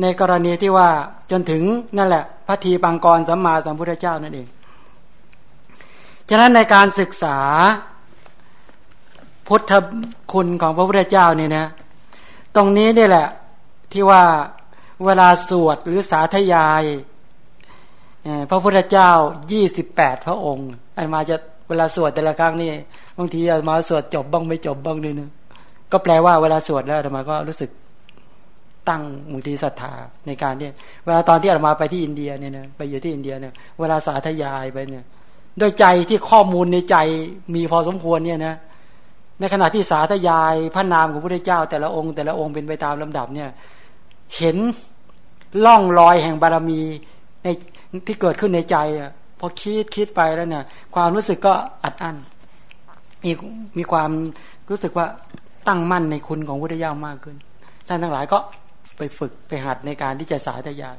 ในกรณีที่ว่าจนถึงนั่นแหละพระทีปังกรสัมมาสัมพุทธเจ้านั่นเอง ฉะนั้นในการศึกษาพุทธคุณของพระพุทธเจ้านี่นะ ตรงนี้นี่แหละที่ว่าเวลาสวดหรือสาธยายพระพุทธเจ้ายี่สิบแปดพระองค์อันมาจะเวลาสวดแต่ละครั้งนี่บางทีมาสวดจบบ้างไม่จบบ้างนี่นะก็แปลว่าเวลาสวดแล้วธรรมาก็รู้สึก ตั้งมุทีศรัทธาในการเนี่ยเวลาตอนที่อาตมาไปที่อินเดียเนี่ยนะไปอยู่ที่อินเดียเนี่ยเวลาสาธยายไปเนี่ยโดยใจที่ข้อมูลในใจมีพอสมควรเนี่ยนะในขณะที่สาธยายพระนามของพระพุทธเจ้า แต่ละองค์แต่ละองค์เป็นไปตามลำดับเนี่ยเห็นล่องรอยแห่งบารมีในที่เกิดขึ้นในใจอะพอคิดคิดไปแล้วเนี่ยความรู้สึกก็อัดอั้นมีมีความรู้สึกว่าตั้งมั่นในคุณของพุทธเจ้ามากขึ้นท่านทั้งหลายก็ ไปฝึกไปหัดในการที่จะสาธยาย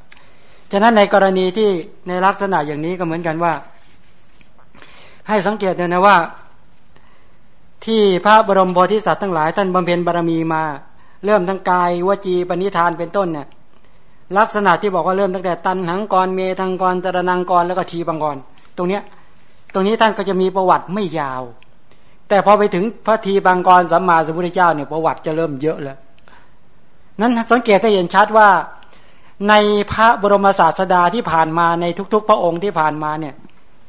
ฉะนั้นในกรณีที่ในลักษณะอย่างนี้ก็เหมือนกันว่า ให้สังเกตเนี่ยนะว่า ที่พระบรมโพธิสัตว์ทั้งหลาย ท่านบำเพ็ญบารมีมา เริ่มทั้งกายวจีปณิธานเป็นต้นเนี่ยลักษณะที่บอกว่าเริ่มตั้งแต่ตันหังกรเมทังกรตระนังกรแล้วก็ทีบังกร ตรงเนี้ยตรงนี้ท่านก็จะมีประวัติไม่ยาว แต่พอไปถึงพระทีบังกรสัมมาสัมพุทธเจ้าเนี่ยประวัติจะเริ่มเยอะแล้ว นั้นสังเกตให้เห็นชัดว่า ในพระบรมศาสดาที่ผ่านมาในทุก ๆ พระองค์ที่ผ่านมาเนี่ย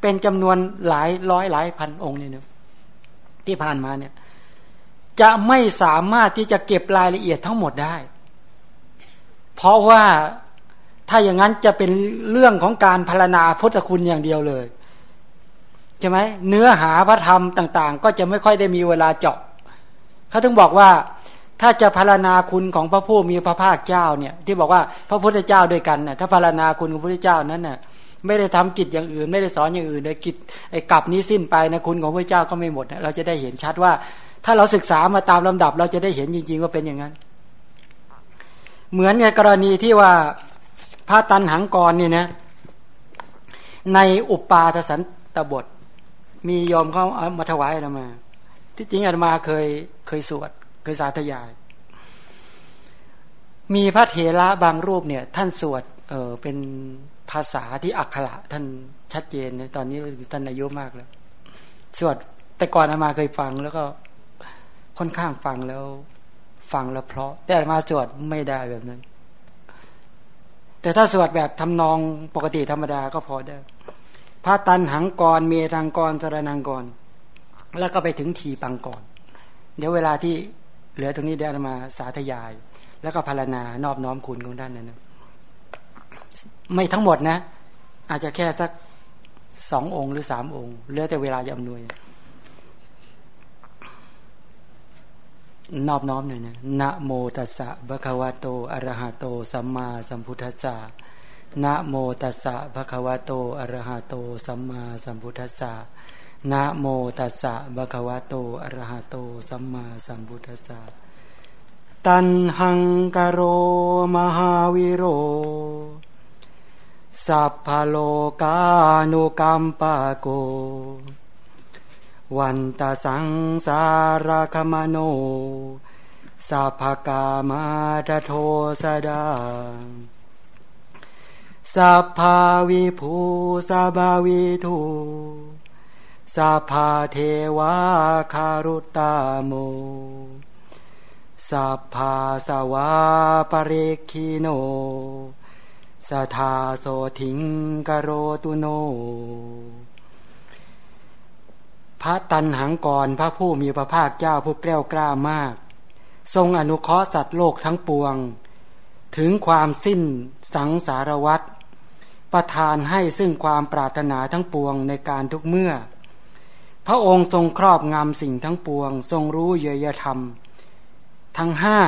เป็นจำนวนหลายร้อยหลายพันองค์เนี่นะที่ผ่านมาเนี่ย จะไม่สามารถที่จะเก็บรายละเอียดทั้งหมดได้ เพราะว่าถ้าอย่างนั้นจะเป็นเรื่องของการพารณาพุทธคุณอย่างเดียวเลยใช่ไหมเนื้อหาพระธรรมต่าง ๆ ก็จะไม่ค่อยได้มีเวลาเจาะเขาถึงบอกว่า ถ้าจะพารณาคุณของพระผู้มีพระภาคเจ้าเนี่ยที่บอกว่าพระพุทธเจ้าด้วยกันน่ะถ้าพารณาคุณของพระพุทธเจ้านั้นน่ะไม่ได้ทำกิจอย่างอื่น ไม่ได้สอนอย่างอื่นเลยกิจไอ้กลับนี้สิ้นไปนะคุณของพระเจ้าก็ไม่หมด เราจะได้เห็นชัดว่า ถ้าเราศึกษามาตามลำดับ เราจะได้เห็นจริง ๆ ว่าเป็นอย่างนั้น เหมือนในกรณีที่ว่าพระตันหังกรเนี่ยนะในอุปปาทสันตบท มียอมเขาเอามาถวายอะไรมา ที่จริงอาตมาเคยเคยสวด คยสาธยาย มีพระเถระบางรูปเนี่ย ท่านสวดเออเป็นภาษาที่อักขระท่านชัดเจนตอนนี้ท่านอายุมากแล้ว สวดแต่ก่อนอามาเคยฟังแล้วก็ค่อนข้างฟังแล้ว ฟังแล้วเพราะ แต่มาสวดไม่ได้แบบนั้น แต่ถ้าสวดแบบทำนองปกติธรรมดาก็พอได้พระตันหังกรเมทังกรสรนังกร แล้วก็ไปถึงทีปังกร เดี๋ยวเวลาที่ เหลือตรงนี้ได้มาสาธยาย แล้วก็พารณานอบน้อมคุณของท่านนั้นนะไม่ทั้งหมดนะ อาจจะแค่สักสององค์หรือสามองค์เหลือแต่เวลาจะอำนวย นอบน้อมหน่อยนะนะโมตัสสะภะคะวะโตอะระหะโตสัมมาสัมพุทธัสสะนะโมตัสสะภะคะวะโตอะระหะโตสัมมาสัมพุทธัสสะ นะโมตัสสะภะคะวะโตอะระหะโต สัมมาสัมพุทธัสสะตันหังกโรมหาวิโร สัพพโลกานุกัมปะโก วันตาสังสารคมโน สัพกามาตโทสดาสัพพาวิภูสับาวิทู สัพพาเทวาคารุตาโมสัพพาสวาปริคิโนสทาโสถิงกโรตุโน พระตันหังกรพระผู้มีพระภาคเจ้าผู้แกล้วกล้ามาก ทรงอนุเคราะห์สัตว์โลกทั้งปวง ถึงความสิ้นสังสารวัตรประทานให้ซึ่งความปรารถนาทั้งปวงในการทุกเมื่อ พระองค์ทรงครอบงำสิ่งทั้งปวง ทรงรู้เยยธรรม ทั้งห้า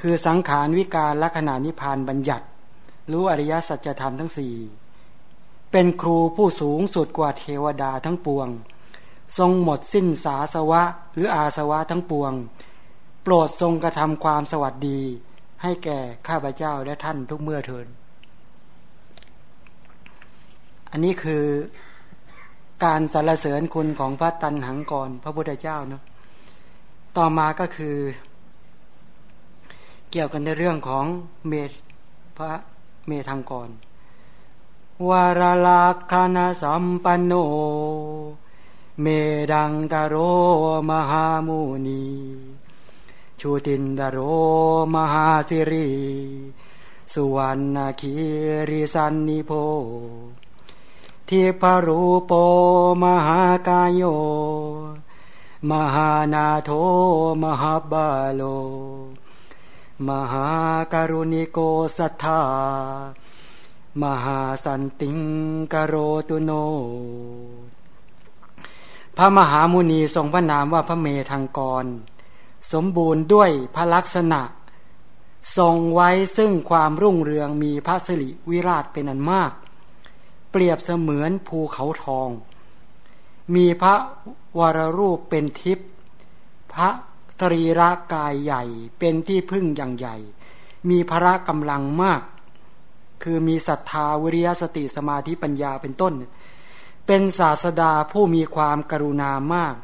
คือสังขารวิการลักษณะนิพานบัญญัติ รู้อริยสัจธรรมทั้งสี่เป็นครูผู้สูงสุดกว่าเทวดาทั้งปวง ทรงหมดสิ้นสาสวะหรืออาสวะทั้งปวง โปรดทรงกระทำความสวัสดี ให้แก่ข้าพเจ้าและท่านทุกเมื่อเทินอันนี้คือ การสรรเสริญคุณของพระตันหังกรพระพุทธเจ้าเนาะต่อมาก็คือ เกี่ยวกันในเรื่องของเมพระเมธังกรวารลาคณะสัมปันโน เมดังกโรมหามุนี ชูตินดโรมหาสิริ สุวรรณคีริสันนิโพ ทิพรูโปมหากายโย มหานาโทมหาบาโล มหาการุณิโกสัทธามหาสันติงกโรตุโน พระมหามุนีทรงพระนามว่าพระเมธังกร สมบูรณ์ด้วยพระลักษณะ ทรงไว้ซึ่งความรุ่งเรืองมีพระสิริวิราชเป็นอันมาก เปรียบเสมือนภูเขาทอง มีพระวรรูปเป็นทิพย์พระตรีระกายใหญ่เป็นที่พึ่งอย่างใหญ่ มีพระกำลังมาก คือมีศรัทธาวิริยสติสมาธิปัญญาเป็นต้น เป็นศาสดาผู้มีความกรุณามาก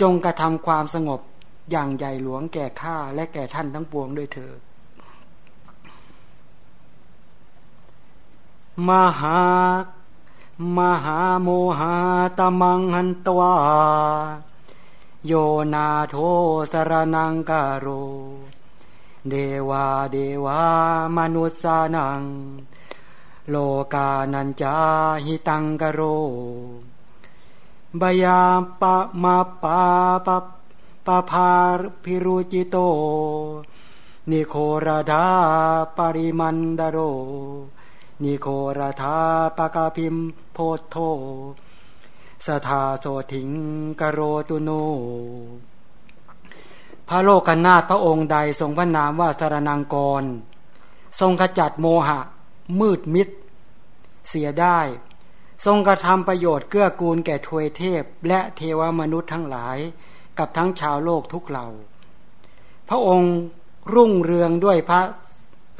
จงกระทำความสงบอย่างใหญ่หลวงแก่ข้าและแก่ท่านทั้งปวงด้วยเถิดมหา มหาโมหาตมังหันตวาโยนาโทสรนังกาโร เดวาเดวามนุษสานัง โลกานัญจาหิตังกโรบยาปะมาปาปะปะพาพิรุจิโต นิโคราดาปริมันดโร นิโคราธาปะกาพิม โพโทสทาโสถิงกโรตุโน พระโลกนาถพระองค์ใดทรงพระนามว่าสารนังกร ทรงขจัดโมหะ มืดมิด เสียได้ ทรงกระทำประโยชน์เกื้อกูลแก่ทวยเทพ และเทวมนุษย์ทั้งหลายกับทั้งชาวโลกทุกเหล่า พระองค์รุ่งเรืองด้วยพระ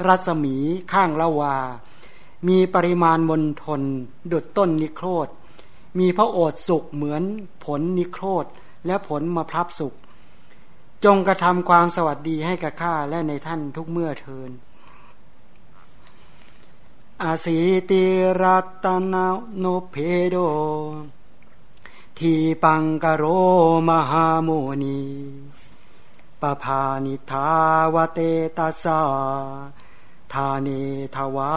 รัศมีข้างละวา มีปริมาณมนทน ดุดต้นนิโครธ มีพระโอษสุกเหมือนผลนิโครธ และผลมาพรับสุกจงกระทำความสวัสดีให้กับข้าและในท่านทุกเมื่อเทินอาสีติรัตนาโนเพโด ทีปังกโรมหาโมนีปภานิทาวเตตัสสา ทาเนทวา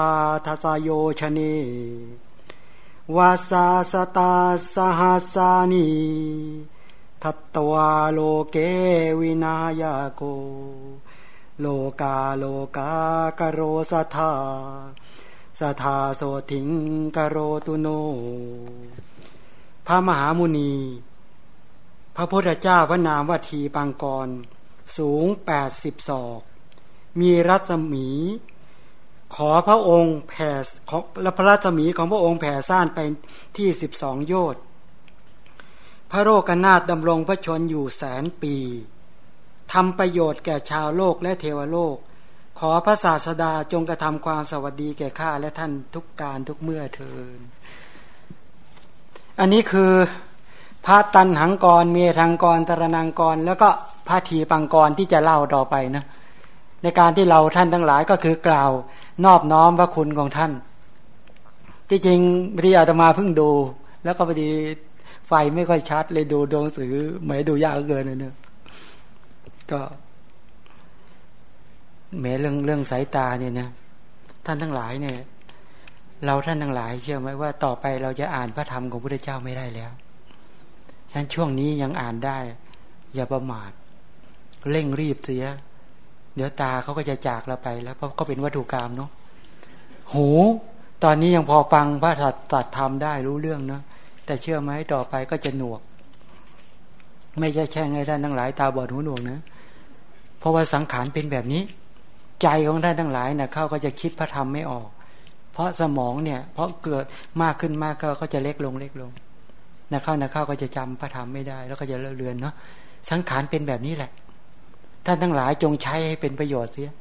ทัสโยชเนวาสาสตาสหัสานีทัตตวาโลเกวินายโก โลกาโลกากโรสทาสทาโสถิงกโรตุโน พระมหามุนี พระพุทธเจ้าพระนามวัทีปังกร สูงแปดสิบศอก มีรัศมี ขอพระองค์แผ่และพระรัศมีของพระองค์แผ่ซ่านไปที่สิบสองโยชน์พระโรกนาถดำรงพระชนอยู่แสนปีทำประโยชน์แก่ชาวโลกและเทวโลก ขอพระศาสดาจงกระทำความสวัสดีแก่ข้าและท่านทุกการทุกเมื่อเทิน อันนี้คือพระตันหังกรเมธังกรตรนังกร แล้วก็พระทีปังกรที่จะเล่าต่อไปนะ ในการที่เราท่านทั้งหลายก็คือกล่าว นอบน้อมพระคุณของท่าน ที่จริงที่อาตมาเพิ่งดู แล้วก็พอดีไฟไม่ค่อยชัด เลยดูดวงสือไม่ดูยากเกินเลยเนะก็แม้เรื่องเรื่องสายตาเนี่ยนะท่านทั้งหลายเนี่ย เราท่านทั้งหลาย เชื่อไหมว่าต่อไปเราจะอ่านพระธรรมของพระเจ้าไม่ได้แล้วฉะนั้นช่วงนี้ยังอ่านได้ อย่าประมาท เร่งรีบเสีย เดี๋ยวตาเขาก็จะจากเราไปแล้วเพราะก็เป็นวัตถุกรรมเนาะหู ตอนนี้ยังพอฟังพระตัดธรรมได้รู้เรื่องเนาะแต่เชื่อไหมต่อไปก็จะหนวก ไม่ใช่แค่ไงท่านทั้งหลาย ตาบอดหูหนวกนะเพราะว่าสังขารเป็นแบบนี้ ใจของท่านทั้งหลายนะเขาก็จะคิดพระธรรมไม่ออก เพราะสมองเนี่ย เพราะเกิดมากขึ้นมากก็จะเล็กลงเล็กลงนะเข้านะเข้าก็จะจำพระธรรมไม่ได้ แล้วก็จะเลอะเลือนเนาะสังขารเป็นแบบนี้แหละ ท่านทั้งหลายจงใช้ให้เป็นประโยชน์เสีย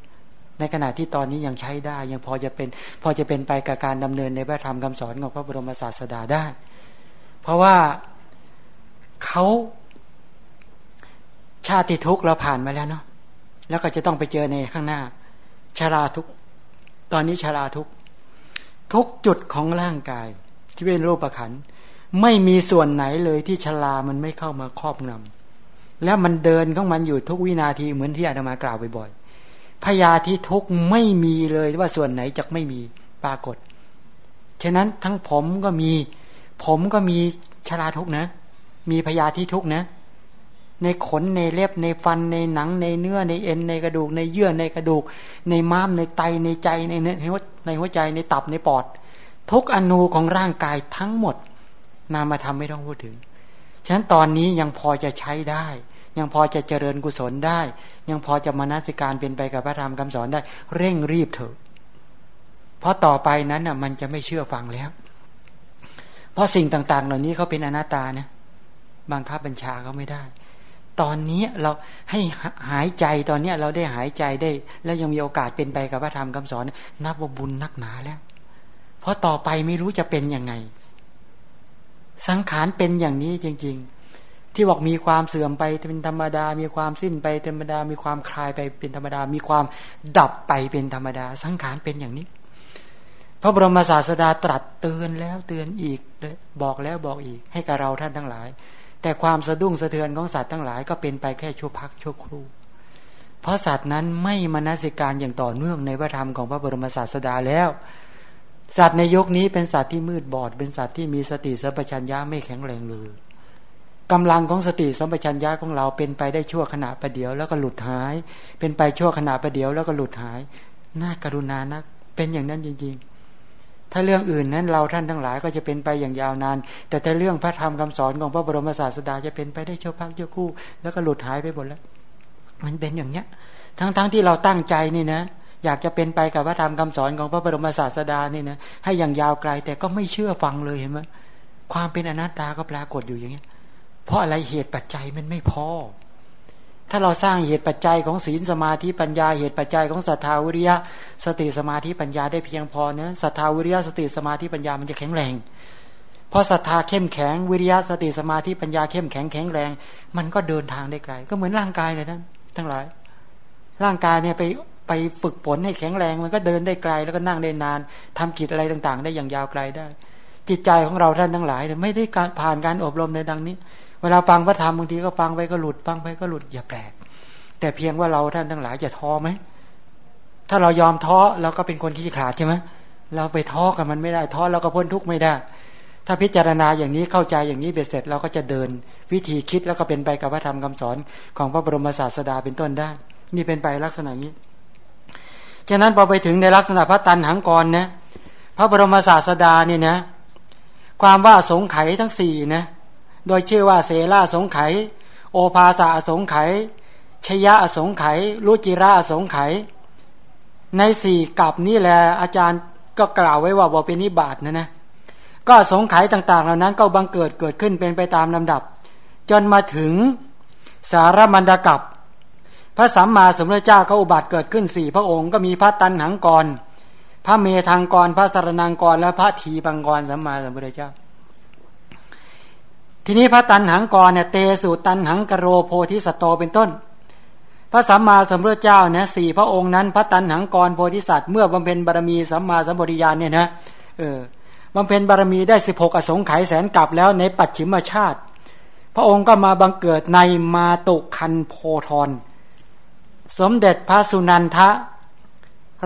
ในขณะที่ตอนนี้ยังใช้ได้ ยังพอจะเป็นพอจะเป็นไปกับการดำเนินในพระธรรมคำสอนของพระบรมศาสดาได้ เพราะว่าเขาชาติทุกข์เราผ่านมาแล้วเนาะแล้วก็จะต้องไปเจอในข้างหน้าชาราทุกตอนนี้ชาราทุกทุกจุดของร่างกาย ที่เป็นรูประขันไม่มีส่วนไหนเลยที่ชารามันไม่เข้ามาครอบงำ และมันเดินของมันอยู่ทุกวินาทีเหมือนที่อาตมากล่าวบ่อยๆพยาธิทุกไม่มีเลยว่าส่วนไหนจะไม่มีปรากฏ ฉะนั้นทั้งผมก็มี ผมก็มีชราทุกนะ มีพยาธิทุกนะ ในขนในเล็บในฟันในหนัง ในเนื้อในเอ็นในกระดูก ในเยื่อในกระดูก ในม้ามในไตในใจในในในหัวใจในตับในปอด ทุกอนูของร่างกายทั้งหมด นามาทำไม่ต้องพูดถึงฉะนั้นตอนนี้ยังพอจะใช้ได้ ยังพอจะเจริญกุศลได้ ยังพอจะมานัสิการเป็นไปกับพระธรรมคำสอนได้ เร่งรีบเถอะ เพราะต่อไปนั้นน่ะ มันจะไม่เชื่อฟังแล้ว เพราะสิ่งต่าง ๆ เหล่านี้เขาเป็นอนัตตานะบังคับบัญชาเขาไม่ได้ ตอนนี้เราให้หายใจตอนนี้เราได้หายใจได้ แล้วยังมีโอกาสเป็นไปกับพระธรรมคำสอน นับว่าบุญนักหนาแล้ว เพราะต่อไปไม่รู้จะเป็นยังไง สังขารเป็นอย่างนี้จริง ๆ ที่บอกมีความเสื่อมไปเป็นธรรมดา มีความสิ้นไปธรรมดา มีความคลายไปเป็นธรรมดา มีความดับไปเป็นธรรมดา สังขารเป็นอย่างนี้ พระบรมศาสดาตรัสเตือนแล้วเตือนอีกบอกแล้วบอกอีก ให้กับเราท่านทั้งหลาย แต่ความสะดุ้งสะเทือนของสัตว์ทั้งหลายก็เป็นไปแค่ชั่วพักชั่วครู่ เพราะสัตว์นั้นไม่มนสิการอย่างต่อเนื่องในพระธรรมของพระบรมศาสดาแล้วสัตว์ในยกนี้เป็นสัตว์ที่มืดบอด เป็นสัตว์ที่มีสติสัมปชัญญะไม่แข็งแรงเลย กำลังของสติสัมปชัญญะของเราเป็นไปได้ชั่วขณะประเดียว แล้วก็หลุดหาย เป็นไปชั่วขณะประเดียว แล้วก็หลุดหายน่ากรุณานัก เป็นอย่างนั้นจริง ๆ ถ้าเรื่องอื่นนั้นเราท่านทั้งหลายก็จะเป็นไปอย่างยาวนาน แต่ถ้าเรื่องพระธรรมคำสอนของพระบรมศาสดาจะเป็นไปได้ชั่วพักชั่วคู่ แล้วก็หลุดหายไปหมดแล้ว มันเป็นอย่างเนี้ย ทั้งๆทที่เราตั้งใจนี่นะอยากจะเป็นไปกับพระธรรมคำสอนของพระบรมศาสดานี่นะให้อย่างยาวไกลแต่ก็ไม่เชื่อฟังเลยเห็นไหมความเป็นอนัตตาก็ปรากฏอยู่อย่างเงี้ย เพราะอะไรเหตุปัจจัยมันไม่พอ ถ้าเราสร้างเหตุปัจจัยของศีลสมาธิปัญญา เหตุปัจจัยของศรัทธาวิริยะ สติสมาธิปัญญาได้เพียงพอเนะศรัทธาวิริยะสติสมาธิปัญญามันจะแข็งแรงพอศรัทธาเข้มแข็งวิริยะสติสมาธิปัญญาเข้มแข็งแข็งแรง มันก็เดินทางได้ไกล ก็เหมือนร่างกายเลยท่านทั้งหลาย ร่างกายเนี่ยไปไปฝึกฝนให้แข็งแรง มันก็เดินได้ไกล แล้วก็นั่งได้นานทำกิจอะไรต่าง ๆ ได้อย่างยาวไกลได้ จิตใจของเราท่านทั้งหลายไม่ได้การผ่านการอบรมในดังนี้ เวลาฟังพระธรรมบางทีก็ฟังไปก็หลุดฟังไปก็หลุดอย่าแปลก แต่เพียงว่าเราท่านทั้งหลายจะท้อไหมถ้าเรายอมท้อเราก็เป็นคนที่ขาดใช่ไหมเราไปท้อกับมันไม่ได้ท้อเราก็พ้นทุกข์ไม่ได้ ถ้าพิจารณาอย่างนี้เข้าใจอย่างนี้เบ็ดเสร็จเราก็จะเดิน วิธีคิดแล้วก็เป็นไปกับพระธรรมคำสอนของพระบรมศาสดาเป็นต้นได้ นี่เป็นไปลักษณะนี้ฉะนั้นพอไปถึงในลักษณะพระตันหังกรนะพระบรมศาสดาเนี่ยนะ ความว่าสงไขทั้งสี่นะ โดยชื่อว่าเสราสงไข โอภาสาสงไข ชยะอสงไขยรุจิระอสงไข ในสี่กับนี่แหละอาจารย์ก็กล่าวไว้ว่าบอเป็นนิบาตนะนะ ก็สงไขต่างๆ เหล่านั้นก็บังเกิดเกิดขึ้นเป็นไปตามลำดับ จนมาถึงสารมันดกับ พระสัมมาสัมพุทธเจ้าเขาอุบัติเกิดขึ้นสี่พระองค์ก็มีพระตันหังกร พระเมธังกร พระสารนังกร และพระทีปังกรสัมมาสัมพุทธเจ้า ทีนี้พระตันหังกรเนี่ยเตสุตันหังกโรโพธิสตโตเป็นต้น พระสัมมาสัมพุทธเจ้าเนี่ยสี่พระองค์นั้น พระตันหังกรโพธิสัตว์เมื่อบำเพ็ญบารมีสัมมาสัมปวิญาณเนี่ยนะเออบำเพ็ญบารมีได้สิบหกอสงไขยแสนกลับแล้วในปัจฉิมชาติ พระองค์ก็มาบังเกิดในมาตุคันโพธรสมเด็จพระสุนันทะ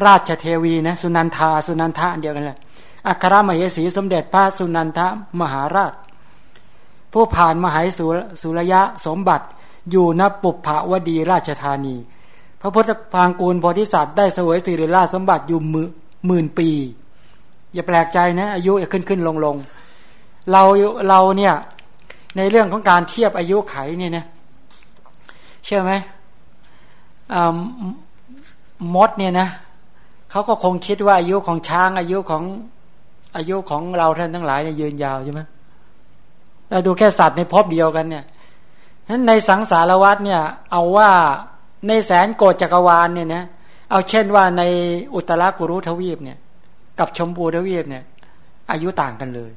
ราชเทวีนะสุนันทาสุนันทะเดียวกันเลยอัครมเหสีสมเด็จพระสุนันทะมหาราช ผู้ผ่านมหายสุรยะสมบัติ อยู่ณปุพาวดีราชธานี พระพุทธพางกูลโพธิสัตว์ได้สวยสิริราชสมบัติอยู่มือหมื่นปี อย่าแปลกใจนะอายุขึ้นขึ้นลงลงเราเราเนี่ยในเรื่องของการเทียบอายุไขเนี่ยนะเชื่อไหมมดเนี่ยนะเขาก็คงคิดว่าอายุของช้างอายุของอายุของเราท่านทั้งหลายเนี่ยยืนยาวใช่ไหม เราดูแค่สัตว์ในภพเดียวกันเนี่ยนั้นในสังสารวัตเนี่ย เอาว่าในแสนโกดจักรวาลเนี่ยนะเอาเช่นว่าในอุตรากุรุทวีปเนี่ย กับชมพูทวีปเนี่ย อายุต่างกันเลย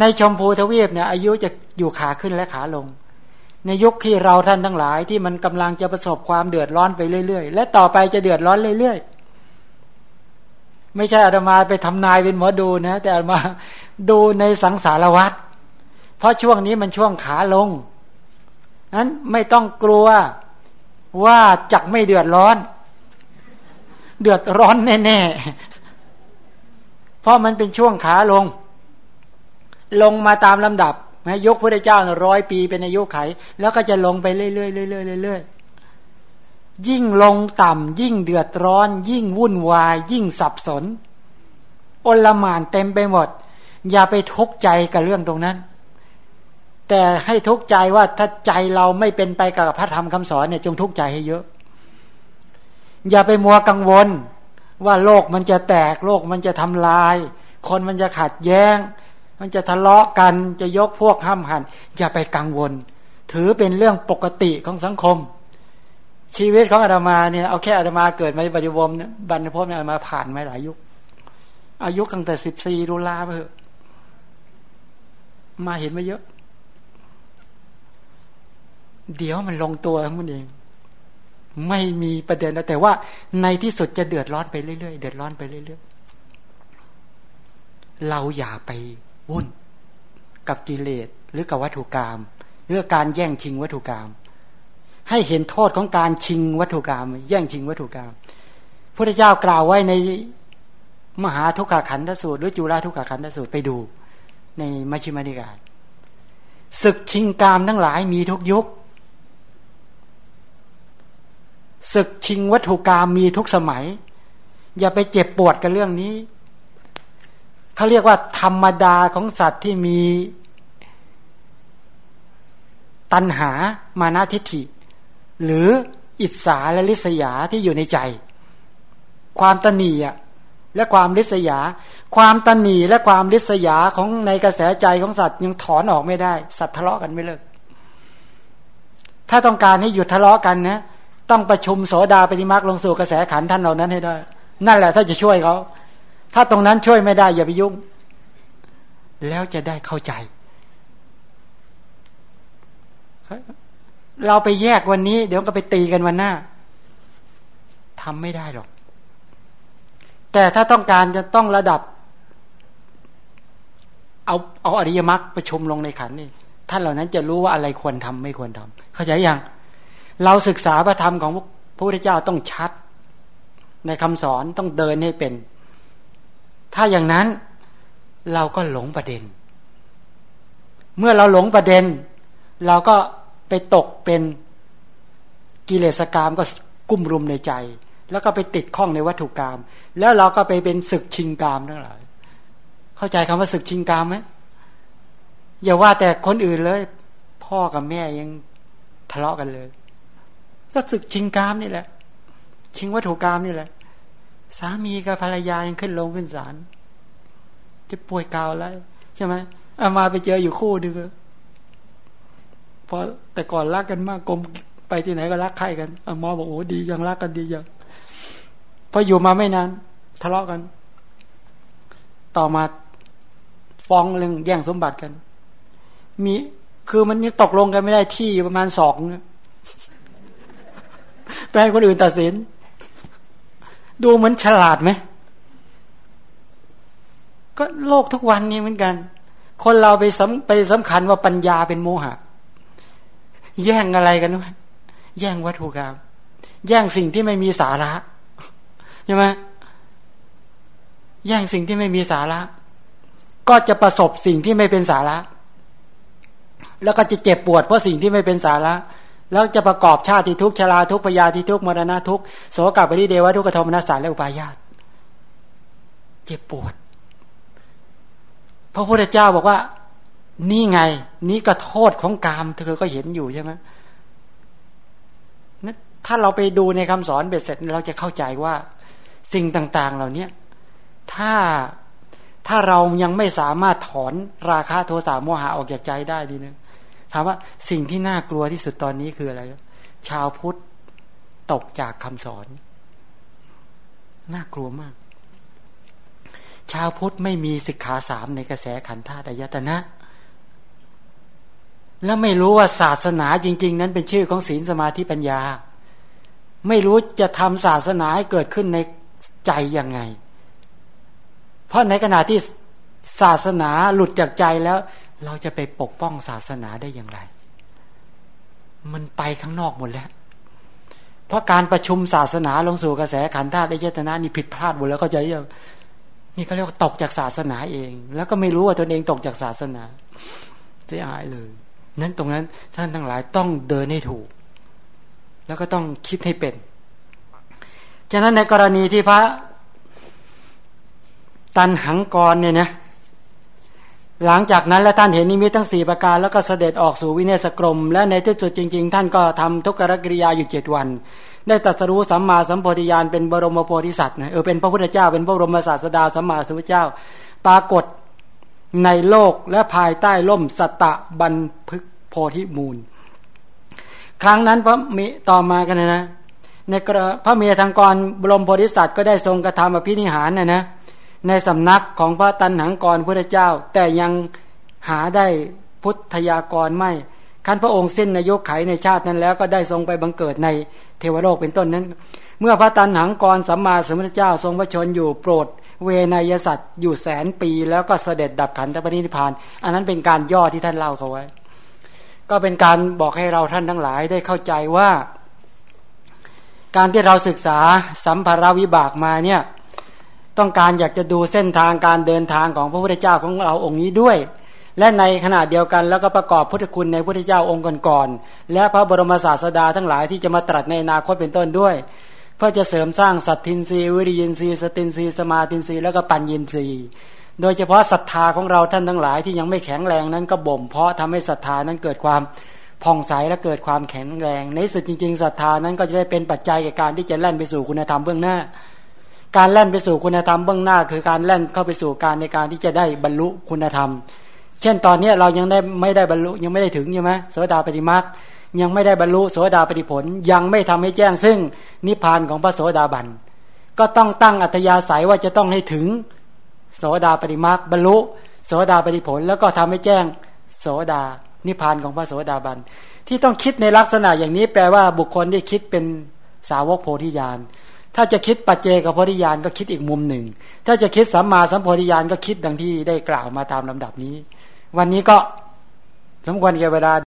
ในชมพูทวีปเนี่ย อายุจะอยู่ขาขึ้นและขาลง ในยุคที่เราท่านทั้งหลายที่มันกำลังจะประสบความเดือดร้อนไปเรื่อยๆ และต่อไปจะเดือดร้อนเรื่อย ๆ ไม่ใช่อาตมาไปทำนายเป็นหมอดูนะ แต่อาตมาดูในสังสารวัตร เพราะช่วงนี้มันช่วงขาลงนั้นไม่ต้องกลัวว่าจักไม่เดือดร้อน เดือดร้อนแน่ๆ เพราะมันเป็นช่วงขาลง ลงมาตามลำดับนะยกพระเจ้าร้อยปีเป็นอายุไข แล้วก็จะลงไปเรื่อยๆเรื่อยๆเรื่อยๆยิ่งลงต่ำยิ่งเดือดร้อน ยิ่งวุ่นวาย ยิ่งสับสนอลหมานเต็มไปหมด อย่าไปทุกข์ใจกับเรื่องตรงนั้น แต่ให้ทุกข์ใจว่าถ้าใจเราไม่เป็นไปกับพระธรรมคำสอนเนี่ยจงทุกข์ใจให้เยอะ อย่าไปมัวกังวล ว่าโลกมันจะแตกโลกมันจะทำลาย คนมันจะขัดแย้ง มันจะทะเลาะกันจะยกพวกห้ามหัน อย่าไปกังวล ถือเป็นเรื่องปกติของสังคม ชีวิตของอาตมาเนี่ยเอาแค่อาตมาเกิดมาบริวมเนี่ยบรรพบเนี่ยมาผ่านมาหลายยุค อายุตั้งแต่สิบสี่ดุลามาเถอะมาเห็นมาเยอะ เดี๋ยวมันลงตัวทั้งมันเอง ไม่มีประเด็นแต่ว่าในที่สุดจะเดือดร้อนไปเรื่อยๆเดือดร้อนไปเรื่อยๆเราอย่าไปวุ่นกับกิเลสหรือกับวัตถุกรรมหรือการแย่งชิงวัตถุกรรมให้เห็นโทษของการชิงวัตถุกรรมแย่งชิงวัตถุกรรมพระเจ้ากล่าวไว้ในมหาทุกขขันธสูตรหรือจุฬาทุกขขันธสูตรไปดู ในมัชฌิมานิกายศึกชิงกามทั้งหลายมีทุกยุค ศึกชิงวัตถุกรรมมีทุกสมัย อย่าไปเจ็บปวดกับเรื่องนี้เขาเรียกว่าธรรมดาของสัตว์ที่มีตัณหามานาทิฐิ หรืออิสาและลิษยาที่อยู่ในใจ ความตนีอะและความลิษยา ความตนีและความลิษยาของในกระแสใจของสัตว์ยังถอนออกไม่ได้ สัตว์ทะเลาะกันไม่เลิก ถ้าต้องการให้หยุดทะเลาะกันนะ ต้องประชุมโสดาปฏิมาคลงสู่กระแสขันท่านเหล่านั้นให้ได้ นั่นแหละถ้าจะช่วยเขา ถ้าตรงนั้นช่วยไม่ได้อย่าไปยุ่ง แล้วจะได้เข้าใจ เราไปแยกวันนี้ เดี๋ยวก็ไปตีกันวันหน้าทำไม่ได้หรอก แต่ถ้าต้องการจะต้องระดับ เอาเอาอริยมรรคประชุมลงในขันนี่ท่านเหล่านั้นจะรู้ว่าอะไรควรทำไม่ควรทำเข้าใจยัง เราศึกษาพระธรรมของพระพุทธเจ้าต้องชัด ในคำสอนต้องเดินให้เป็น ถ้าอย่างนั้นเราก็หลงประเด็น เมื่อเราหลงประเด็น เราก็ไปตกเป็นกิเลสกรรมก็กุ้มรุมในใจ แล้วก็ไปติดข้องในวัตถุกรรมแล้วเราก็ไปเป็นศึกชิงกรรมทั้งหลายเข้าใจคำว่าศึกชิงกรรมไหมอย่าว่าแต่คนอื่นเลย พ่อกับแม่ยังทะเลาะกันเลย ก็ศึกชิงกรรมนี่แหละ ชิงวัตถุกรรมนี่แหละ สามีกับภรรยายังขึ้นลงขึ้นศาลจะป่วยกาวแล้วใช่ไหมอามาไปเจออยู่คู่นึงพอแต่ก่อนรักกันมากกลมไปที่ไหนก็รักใครกันอมาบอกโอ้ดียังรักกันดียังพออยู่มาไม่นานทะเลาะกัน ต่อมาฟ้องเรื่องแย่งสมบัติกัน มีคือมันยังตกลงกันไม่ได้ที่ประมาณสอง ไปให้คนอื่นตัดสิน ดูเหมือนฉลาดไหม ก็โลกทุกวันนี้เหมือนกัน คนเราไปสำไปสำคัญว่าปัญญาเป็นโมหะ แย่งอะไรกันวะแย่งวัตถุกรรมแย่งสิ่งที่ไม่มีสาระใช่ไหมแย่งสิ่งที่ไม่มีสาระ ก็จะประสบสิ่งที่ไม่เป็นสาระ แล้วก็จะเจ็บปวดเพราะสิ่งที่ไม่เป็นสาระ แล้วจะประกอบชาติทุกชราทุกพยาธิทุกมรณะทุกโสกับปริเดวะทุกขโทมนัสสารและอุปายาตเจ็บปวด พระพุทธเจ้าบอกว่า นี่ไง นี่ก็โทษของกามเธอก็เห็นอยู่ใช่ไหมถ้าเราไปดูในคำสอนเบ็ดเสร็จเราจะเข้าใจว่าสิ่งต่าง ๆ เหล่านี้ถ้าถ้าเรายังไม่สามารถถอนราคาโทสะโมหะออกจากใจได้ดีนะ ถามว่าสิ่งที่น่ากลัวที่สุดตอนนี้คืออะไร ชาวพุทธตกจากคำสอน น่ากลัวมาก ชาวพุทธไม่มีสิกขาสามในกระแสขันธ์ธาตุยตนะ แล้วไม่รู้ว่าศาสนาจริง ๆ นั้นเป็นชื่อของศีลสมาธิปัญญา ไม่รู้จะทำศาสนาให้เกิดขึ้นในใจยังไง เพราะในขณะที่ศาสนาหลุดจากใจแล้ว เราจะไปปกป้องศาสนาได้อย่างไร มันไปข้างนอกหมดแล้ว เพราะการประชุมศาสนาลงสู่กระแสขันธ์ธาตุได้เจตนานี่ผิดพลาดหมดแล้วก็จะยังนี่เขาเรียกว่าตกจากศาสนาเอง แล้วก็ไม่รู้ว่าตนเองตกจากศาสนาเสียหายเลย นั้นตรงนั้นท่านทั้งหลายต้องเดินให้ถูก แล้วก็ต้องคิดให้เป็นฉะนั้นในกรณีที่พระตันหังกรเนี่ยนะ หลังจากนั้นแล้วท่านเห็นนิมิตทั้งสี่ประการแล้วก็เสด็จออกสู่วิเนศกรม และในที่สุดจริง ๆ ท่านก็ทำทุกขกิริยาอยู่เจ็ดวัน ได้ตรัสรู้สัมมาสัมโพธิญาณเป็นบรมโพธิสัตว์นะเออเป็นพระพุทธเจ้า เป็นพระบรมศาสดาสัมมาสัมพุทธเจ้า ปรากฏในโลกและภายใต้ล่มสัตตะบันพึกโพธิมูล ครั้งนั้นพระมีต่อมากันนะในพระเมียทางกรบรมโพธิสัตว์ก็ได้ทรงกระทำอภินิหารนะนะ ในสำนักของพระตันหังกรพระเจ้า แต่ยังหาได้พุทธยากรไม่ขั้นพระองค์สิ้นนายกไขในชาตินั้นแล้วก็ได้ทรงไปบังเกิดในเทวโลกเป็นต้นนั้น เมื่อพระตันหังกรสัมมาสัมพุทธเจ้าทรงพระชนอยู่โปรด เวนยสัตว์อยู่แสนปีแล้วก็เสด็จดับขันธปรินิพาน อันนั้นเป็นการย่อที่ท่านเล่าเขาไว้ ก็เป็นการบอกให้เราท่านทั้งหลายได้เข้าใจว่า การที่เราศึกษาสัมภาระวิบากมาเนี่ย ต้องการอยากจะดูเส้นทางการเดินทางของพระพุทธเจ้าของเราองค์นี้ด้วย และในขณะเดียวกันแล้วก็ประกอบพุทธคุณในพระพุทธเจ้าองค์ก่อนๆและพระบรมศาสดาทั้งหลายที่จะมาตรัสในอนาคตเป็นต้นด้วย เพื่อจะเสริมสร้างสัตทินรีวิริยินรีสตินรีสมาตินรีแล้วก็ปัญญินรีโดยเฉพาะศรัทธาของเราท่านทั้งหลายที่ยังไม่แข็งแรงนั้นก็บ่มเพาะทำให้ศรัทธานั้นเกิดความผ่องใสและเกิดความแข็งแรง ในสุดจริงๆศรัทธานั้นก็จะได้เป็นปัจจัยแก่การที่จะแล่นไปสู่คุณธรรมเบื้องหน้า การแล่นไปสู่คุณธรรมเบื้องหน้า คือการแล่นเข้าไปสู่การในการที่จะได้บรรลุคุณธรรม เช่นตอนนี้เรายังได้ไม่ได้บรรลุยังไม่ได้ถึงใช่ไหมโสดาปฏิมาคยังไม่ได้บรรลุโสดาปฏิผล ยังไม่ทำให้แจ้งซึ่งนิพพานของพระโสดาบันก็ต้องตั้งอัตยาศัยว่าจะต้องให้ถึงโสดาปฏิมาคบรรลุ โสดาปฏิผล แล้วก็ทำให้แจ้งโสดานิพพานของพระโสดาบันที่ต้องคิดในลักษณะอย่างนี้แปลว่าบุคคลที่คิดเป็นสาวกโพธิญาณ ถ้าจะคิดปัจเจกโพธิญาณก็คิดอีกมุมหนึ่ง ถ้าจะคิดสัมมาสัมโพธิญาณก็คิดดังที่ได้กล่าวมาตามลำดับนี้ วันนี้ก็สมควรแก่เวลา